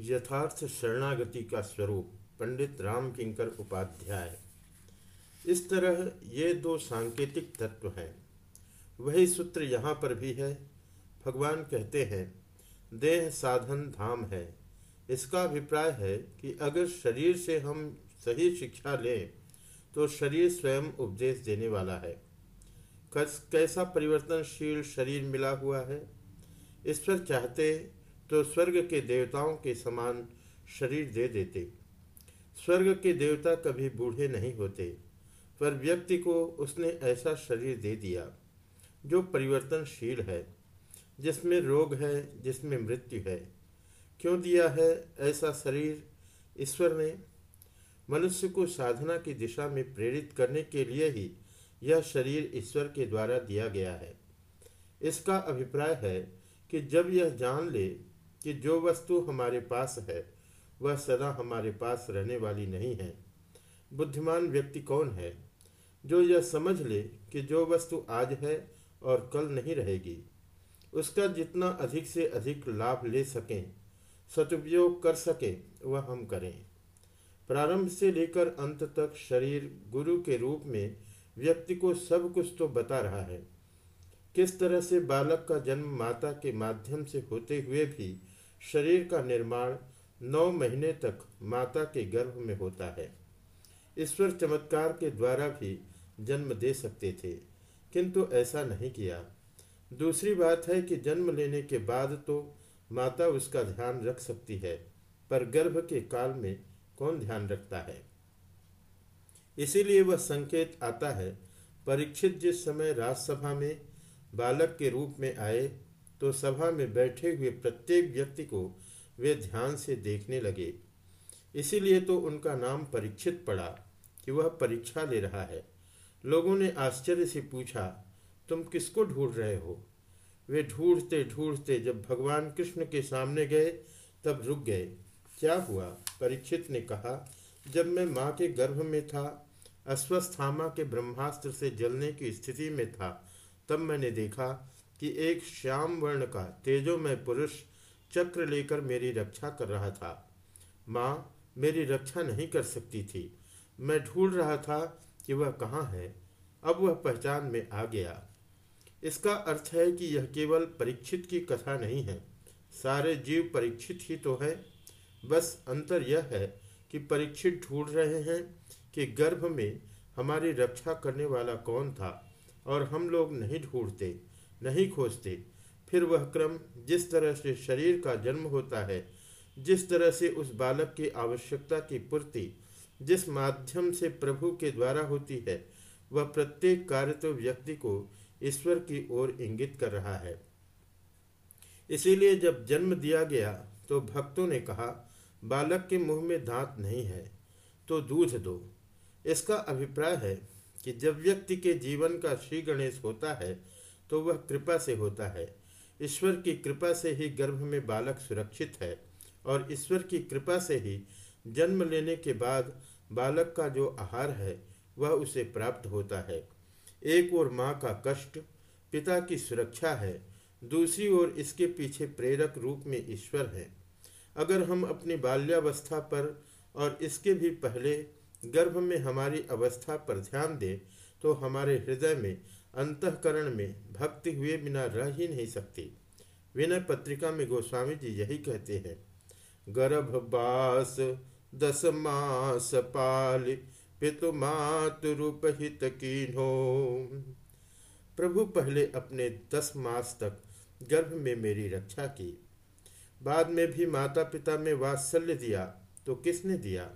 यथार्थ शरणागति का स्वरूप, पंडित राम किंकर उपाध्याय। इस तरह ये दो सांकेतिक तत्व हैं। वही सूत्र यहाँ पर भी है। भगवान कहते हैं, देह साधन धाम है। इसका अभिप्राय है कि अगर शरीर से हम सही शिक्षा लें तो शरीर स्वयं उपदेश देने वाला है। कैसा परिवर्तनशील शरीर मिला हुआ है? ईश्वर चाहते तो स्वर्ग के देवताओं के समान शरीर दे देते। स्वर्ग के देवता कभी बूढ़े नहीं होते, पर व्यक्ति को उसने ऐसा शरीर दे दिया, जो परिवर्तनशील है, जिसमें रोग है, जिसमें मृत्यु है। क्यों दिया है ऐसा शरीर ईश्वर ने? मनुष्य को साधना की दिशा में प्रेरित करने के लिए ही यह शरीर ईश्वर के द्वारा दिया गया है। इसका अभिप्राय है कि जब यह जान ले कि जो वस्तु हमारे पास है, वह सदा हमारे पास रहने वाली नहीं है। बुद्धिमान व्यक्ति कौन है, जो यह समझ ले कि जो वस्तु आज है और कल नहीं रहेगी, उसका जितना अधिक से अधिक लाभ ले सकें, सदुपयोग कर सकें, वह हम करें। प्रारंभ से लेकर अंत तक शरीर गुरु के रूप में व्यक्ति को सब कुछ तो बता रहा है। किस तरह से बालक का जन्म माता के माध्यम से होते हुए भी शरीर का निर्माण नौ महीने तक माता के गर्भ में होता है। ईश्वर चमत्कार के द्वारा भी जन्म दे सकते थे, किंतु ऐसा नहीं किया। दूसरी बात है कि जन्म लेने के बाद तो माता उसका ध्यान रख सकती है, पर गर्भ के काल में कौन ध्यान रखता है? इसीलिए वह संकेत आता है, परीक्षित जिस समय राजसभा में बालक के रूप में आए तो सभा में बैठे हुए प्रत्येक व्यक्ति को वे ध्यान से देखने लगे। इसीलिए तो उनका नाम परीक्षित पड़ा कि वह परीक्षा ले रहा है। लोगों ने आश्चर्य से पूछा, तुम किसको ढूंढ रहे हो? वे ढूंढते ढूंढते जब भगवान कृष्ण के सामने गए, तब रुक गए। क्या हुआ? परीक्षित ने कहा, जब मैं माँ के गर्भ में था, अश्वस्थामा के ब्रह्मास्त्र से जलने की स्थिति में था, तब मैंने देखा कि एक श्याम वर्ण का तेजोमय पुरुष चक्र लेकर मेरी रक्षा कर रहा था। माँ, मेरी रक्षा नहीं कर सकती थी। मैं ढूंढ रहा था कि वह कहाँ है। अब वह पहचान में आ गया। इसका अर्थ है कि यह केवल परीक्षित की कथा नहीं है। सारे जीव परीक्षित ही तो है। बस अंतर यह है कि परीक्षित ढूंढ रहे हैं कि गर्भ में हमारी रक्षा करने वाला कौन था और हम लोग नहीं ढूंढते। नहीं खोजते। फिर वह क्रम जिस तरह से शरीर का जन्म होता है, जिस तरह से उस बालक की आवश्यकता की पूर्ति, जिस माध्यम से प्रभु के द्वारा होती है, वह प्रत्येक कार्य तो व्यक्ति को ईश्वर की ओर इंगित कर रहा है। इसीलिए जब जन्म दिया गया तो भक्तों ने कहा, बालक के मुँह में दांत नहीं है तो दूध दो। इसका अभिप्राय है कि जब व्यक्ति के जीवन का श्री गणेश होता है तो वह कृपा से होता है। ईश्वर की कृपा से ही गर्भ में बालक सुरक्षित है और ईश्वर की कृपा से ही जन्म लेने के बाद बालक का जो आहार है, वह उसे प्राप्त होता है। एक ओर माँ का कष्ट, पिता की सुरक्षा है, दूसरी ओर इसके पीछे प्रेरक रूप में ईश्वर है। अगर हम अपनी बाल्यावस्था पर और इसके भी पहले गर्भ में हमारी अवस्था पर ध्यान दें तो हमारे हृदय में अंतकरण में भक्ति हुए बिना रह ही नहीं सकती। विनय पत्रिका में गोस्वामी जी यही कहते हैं गर्भ बास दस मास पाल पितु मातुरुपहित कीन्हो। प्रभु पहले अपने दस मास तक गर्भ में मेरी रक्षा की। बाद में भी माता पिता में वात्सल्य दिया तो किसने दिया?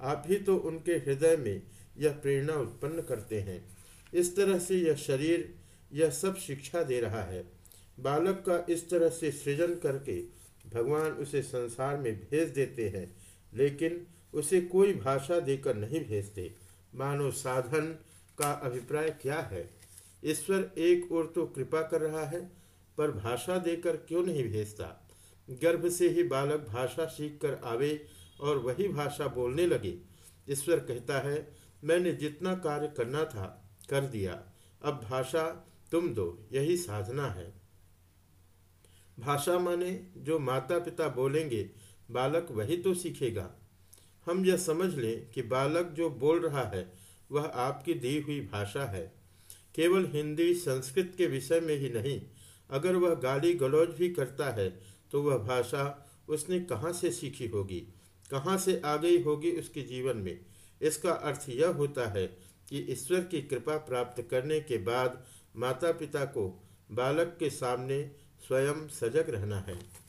आप ही तो उनके हृदय में यह प्रेरणा उत्पन्न करते हैं। इस तरह से यह शरीर, यह सब शिक्षा दे रहा है। बालक का इस तरह से सृजन करके भगवान उसे संसार में भेज देते हैं, लेकिन उसे कोई भाषा देकर नहीं भेजते। मानो साधन का अभिप्राय क्या है? ईश्वर एक ओर तो कृपा कर रहा है, पर भाषा देकर क्यों नहीं भेजता? गर्भ से ही बालक भाषा सीख कर आवे और वही भाषा बोलने लगे। ईश्वर कहता है, मैंने जितना कार्य करना था कर दिया। अब भाषा तुम दो, यही साधना है। भाषा माने जो माता पिता बोलेंगे, बालक वही तो सीखेगा। हम यह समझ लें कि बालक जो बोल रहा है, वह आपकी दी हुई भाषा है। केवल हिंदी संस्कृत के विषय में ही नहीं, अगर वह गाली गलौज भी करता है तो वह भाषा उसने कहाँ से सीखी होगी, कहाँ से आ गई होगी उसके जीवन में? इसका अर्थ यह होता है कि ईश्वर की कृपा प्राप्त करने के बाद माता पिता को बालक के सामने स्वयं सजग रहना है।